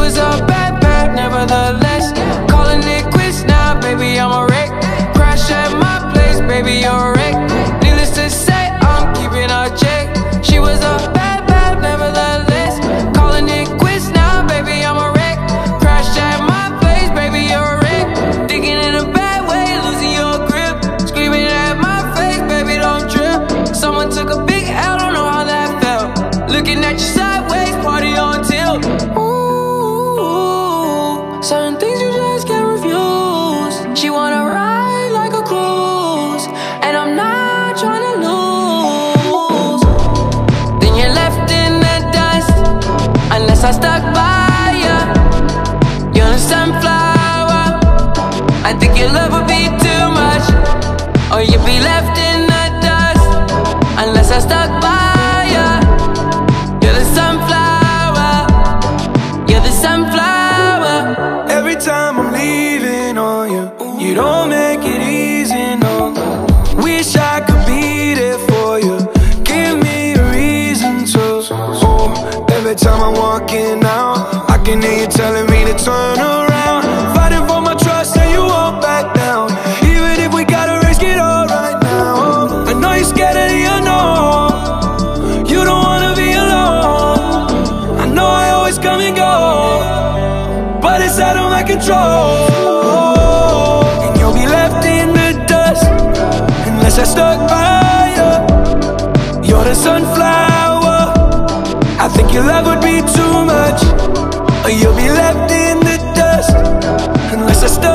was a bad, bad, nevertheless. Certain things you just can't refuse. She wanna ride like a cruise, and I'm not trying to Time I'm walking out, I can hear you telling me to turn around. Fighting for my trust, and you won't back down. Even if we gotta risk it all right now. I know you're scared of the unknown. You don't wanna be alone. I know I always come and go but it's out of my control. And you'll be left in the dust unless I stuck by you. You're the sunflower. I think your love would be too much, or you'll be left in the dust. Unless I by